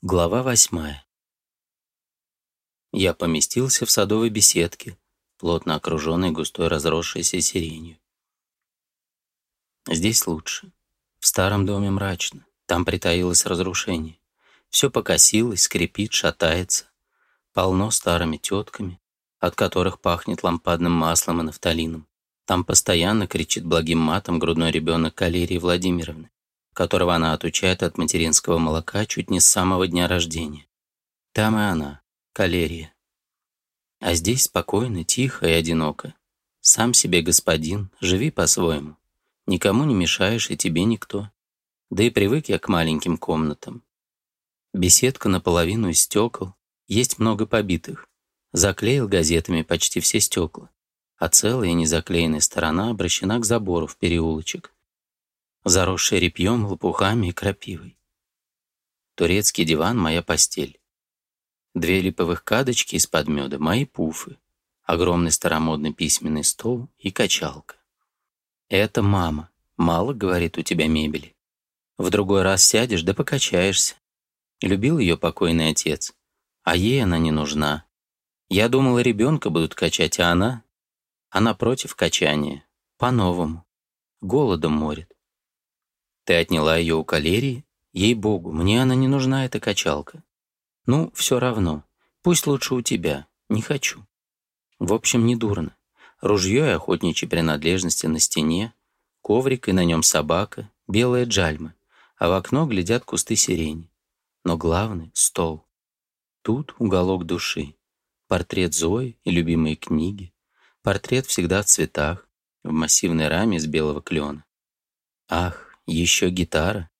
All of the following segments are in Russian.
Глава восьмая. Я поместился в садовой беседке, плотно окруженной густой разросшейся сиренью. Здесь лучше. В старом доме мрачно. Там притаилось разрушение. Все покосилось, скрипит, шатается. Полно старыми тетками, от которых пахнет лампадным маслом и нафталином. Там постоянно кричит благим матом грудной ребенок Калерии Владимировны которого она отучает от материнского молока чуть не с самого дня рождения. Там и она, калерия. А здесь спокойно, тихо и одиноко. Сам себе господин, живи по-своему. Никому не мешаешь, и тебе никто. Да и привык я к маленьким комнатам. Беседка наполовину из стекол, есть много побитых. Заклеил газетами почти все стекла, а целая незаклеенная сторона обращена к забору в переулочек заросший репьем, лопухами и крапивой. Турецкий диван — моя постель. Две липовых кадочки из-под меда — мои пуфы. Огромный старомодный письменный стол и качалка. Это мама. Мало, говорит, у тебя мебели. В другой раз сядешь да покачаешься. Любил ее покойный отец. А ей она не нужна. Я думала, ребенка будут качать, а она... Она против качания. По-новому. Голодом морит. Ты отняла ее у калерии? Ей-богу, мне она не нужна, эта качалка. Ну, все равно. Пусть лучше у тебя. Не хочу. В общем, не дурно. Ружье и охотничьи принадлежности на стене, коврик и на нем собака, белая джальма, а в окно глядят кусты сирени. Но главный — стол. Тут уголок души. Портрет Зои и любимые книги. Портрет всегда в цветах, в массивной раме из белого клена. Ах, еще гитара.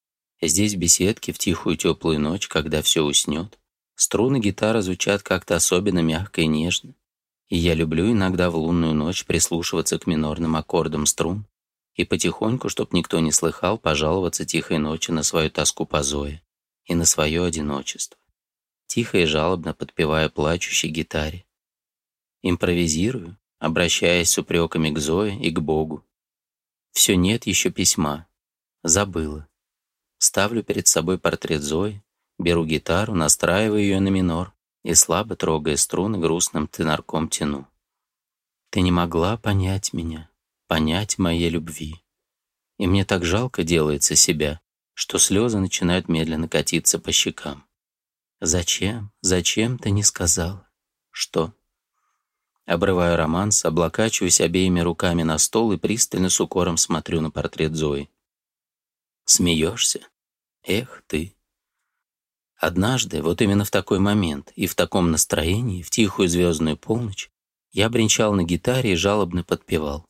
Здесь, в беседке, в тихую теплую ночь, когда все уснет, струны гитары звучат как-то особенно мягко и нежно. И я люблю иногда в лунную ночь прислушиваться к минорным аккордам струн и потихоньку, чтоб никто не слыхал, пожаловаться тихой ночи на свою тоску по Зое и на свое одиночество, тихо и жалобно подпевая плачущей гитаре. Импровизирую, обращаясь с упреками к Зое и к Богу. Все нет еще письма, Забыла. Ставлю перед собой портрет Зои, беру гитару, настраиваю ее на минор и, слабо трогая струны, грустным тенарком тяну. Ты не могла понять меня, понять моей любви. И мне так жалко делается себя, что слезы начинают медленно катиться по щекам. Зачем, зачем ты не сказала? Что? Обрываю романс, облокачиваюсь обеими руками на стол и пристально с укором смотрю на портрет Зои смеешься. Эх ты. Однажды, вот именно в такой момент и в таком настроении, в тихую звездную полночь, я бренчал на гитаре и жалобно подпевал.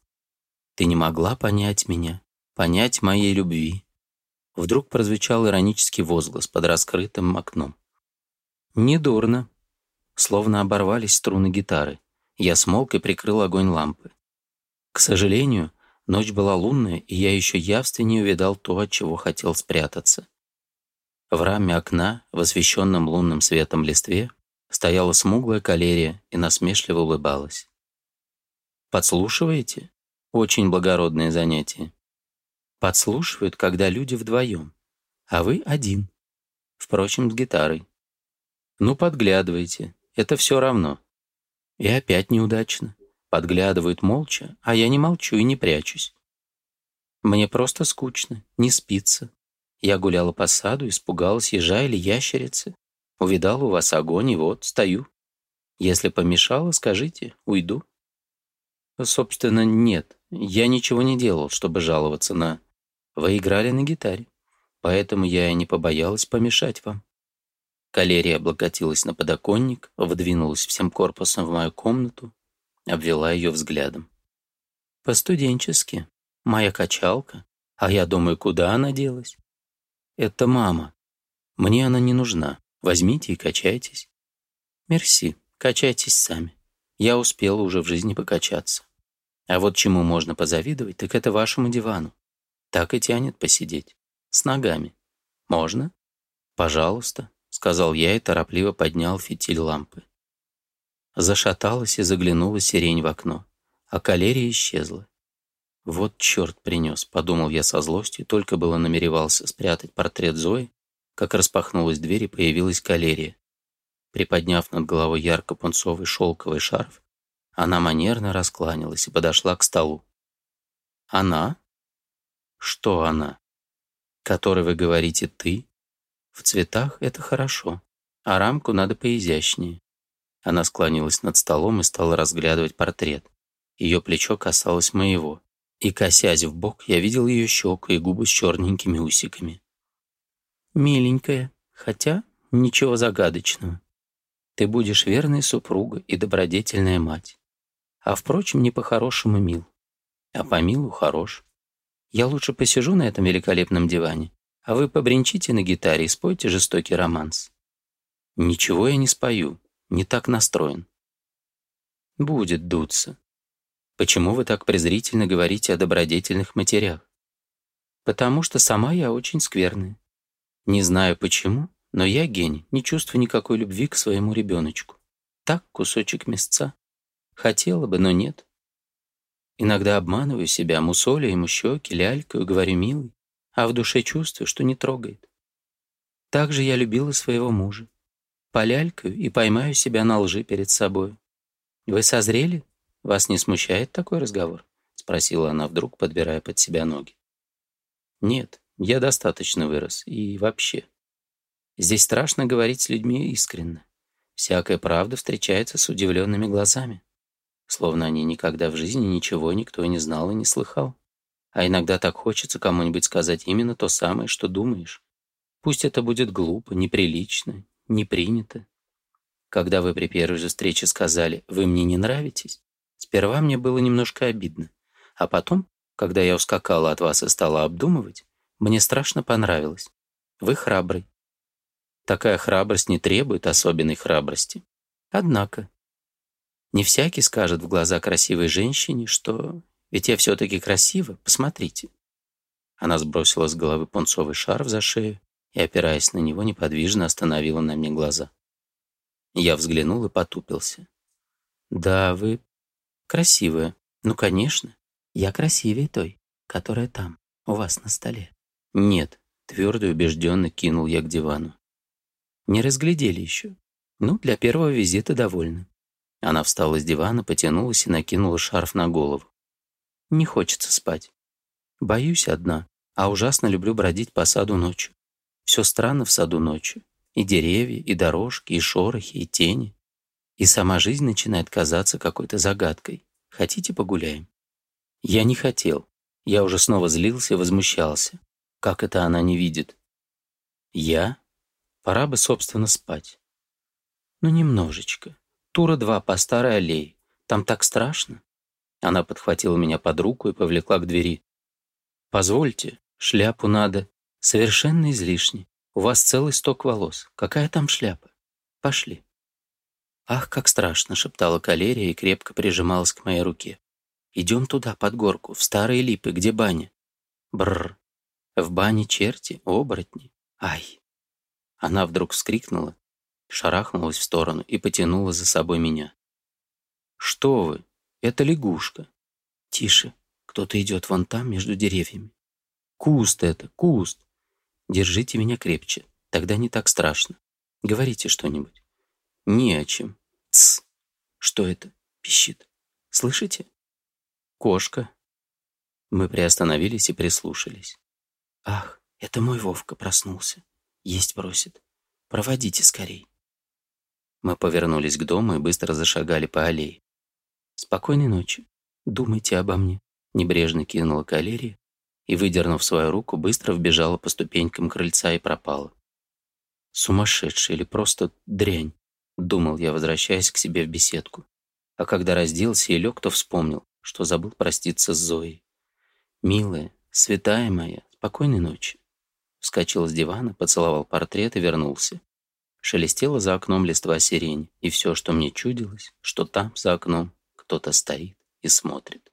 Ты не могла понять меня, понять моей любви. Вдруг прозвучал иронический возглас под раскрытым окном. Недурно. Словно оборвались струны гитары. Я смолк и прикрыл огонь лампы. К сожалению, Ночь была лунная, и я еще явственнее увидал то, от чего хотел спрятаться. В раме окна, в освещенном лунным светом листве, стояла смуглая калерия и насмешливо улыбалась. «Подслушиваете?» «Очень благородное занятие. Подслушивают, когда люди вдвоем, а вы один. Впрочем, с гитарой. Ну, подглядывайте, это все равно. И опять неудачно. Подглядывают молча, а я не молчу и не прячусь. Мне просто скучно, не спится. Я гуляла по саду, испугалась ежа или ящерицы. Увидала у вас огонь, и вот, стою. Если помешало, скажите, уйду. Собственно, нет. Я ничего не делал, чтобы жаловаться на... Вы играли на гитаре. Поэтому я и не побоялась помешать вам. Калерия облокотилась на подоконник, выдвинулась всем корпусом в мою комнату, обвела ее взглядом. «По-студенчески. Моя качалка. А я думаю, куда она делась?» «Это мама. Мне она не нужна. Возьмите и качайтесь». «Мерси. Качайтесь сами. Я успела уже в жизни покачаться. А вот чему можно позавидовать, так это вашему дивану. Так и тянет посидеть. С ногами. Можно?» «Пожалуйста», — сказал я и торопливо поднял фитиль лампы. Зашаталась и заглянула сирень в окно, а калерия исчезла. «Вот черт принес», — подумал я со злостью, только было намеревался спрятать портрет Зои, как распахнулась дверь и появилась калерия. Приподняв над головой ярко-пунцовый шелковый шарф, она манерно раскланялась и подошла к столу. «Она?» «Что она?» «Которой вы говорите «ты»?» «В цветах это хорошо, а рамку надо поизящнее. Она склонилась над столом и стала разглядывать портрет. Ее плечо касалось моего. И, косясь в бок, я видел ее щеку и губы с черненькими усиками. «Миленькая, хотя ничего загадочного. Ты будешь верной супруга и добродетельная мать. А, впрочем, не по-хорошему мил. А по-милу хорош. Я лучше посижу на этом великолепном диване, а вы побренчите на гитаре и спойте жестокий романс». «Ничего я не спою», не так настроен. Будет дуться. Почему вы так презрительно говорите о добродетельных матерях? Потому что сама я очень скверная. Не знаю почему, но я Гень не чувствую никакой любви к своему ребеночку. Так кусочек мясца. Хотела бы, но нет. Иногда обманываю себя, мусолю ему щеки, лялькаю, говорю «милый», а в душе чувствую, что не трогает. Так же я любила своего мужа. Поляльку и поймаю себя на лжи перед собой. «Вы созрели? Вас не смущает такой разговор?» — спросила она вдруг, подбирая под себя ноги. «Нет, я достаточно вырос. И вообще. Здесь страшно говорить с людьми искренне. Всякая правда встречается с удивленными глазами. Словно они никогда в жизни ничего никто не знал и не слыхал. А иногда так хочется кому-нибудь сказать именно то самое, что думаешь. Пусть это будет глупо, неприлично, не принято. Когда вы при первой же встрече сказали «Вы мне не нравитесь», сперва мне было немножко обидно. А потом, когда я ускакала от вас и стала обдумывать, мне страшно понравилось. Вы храбрый. Такая храбрость не требует особенной храбрости. Однако, не всякий скажет в глаза красивой женщине, что «Ведь я все-таки красива, посмотрите». Она сбросила с головы пунцовый шарф за шею и, опираясь на него, неподвижно остановила на мне глаза. Я взглянул и потупился. «Да, вы красивая. Ну, конечно. Я красивее той, которая там, у вас на столе». «Нет», — твердо и убежденно кинул я к дивану. «Не разглядели еще. Ну, для первого визита довольны». Она встала с дивана, потянулась и накинула шарф на голову. «Не хочется спать. Боюсь одна, а ужасно люблю бродить по саду ночью. Все странно в саду ночью. И деревья, и дорожки, и шорохи, и тени. И сама жизнь начинает казаться какой-то загадкой. Хотите, погуляем? Я не хотел. Я уже снова злился и возмущался. Как это она не видит? Я? Пора бы, собственно, спать. Ну, немножечко. Тура два по старой аллее. Там так страшно. Она подхватила меня под руку и повлекла к двери. «Позвольте, шляпу надо». Совершенно излишне. У вас целый сток волос. Какая там шляпа? Пошли. Ах, как страшно, шептала калерия и крепко прижималась к моей руке. Идем туда, под горку, в старые липы, где баня. Бррр. В бане черти, оборотни. Ай. Она вдруг вскрикнула, шарахнулась в сторону и потянула за собой меня. «Что вы? Это лягушка!» «Тише! Кто-то идет вон там, между деревьями!» «Куст это! Куст!» Держите меня крепче, тогда не так страшно. Говорите что-нибудь. Не о чем. Тсс. Что это? Пищит. Слышите? Кошка. Мы приостановились и прислушались. Ах, это мой Вовка проснулся. Есть просит. Проводите скорей. Мы повернулись к дому и быстро зашагали по аллее. Спокойной ночи. Думайте обо мне. Небрежно кинула калерия и, выдернув свою руку, быстро вбежала по ступенькам крыльца и пропала. «Сумасшедший или просто дрянь», — думал я, возвращаясь к себе в беседку. А когда разделся и лег, то вспомнил, что забыл проститься с Зоей. «Милая, святая моя, спокойной ночи». Вскочил с дивана, поцеловал портрет и вернулся. Шелестела за окном листва сирени, и все, что мне чудилось, что там, за окном, кто-то стоит и смотрит.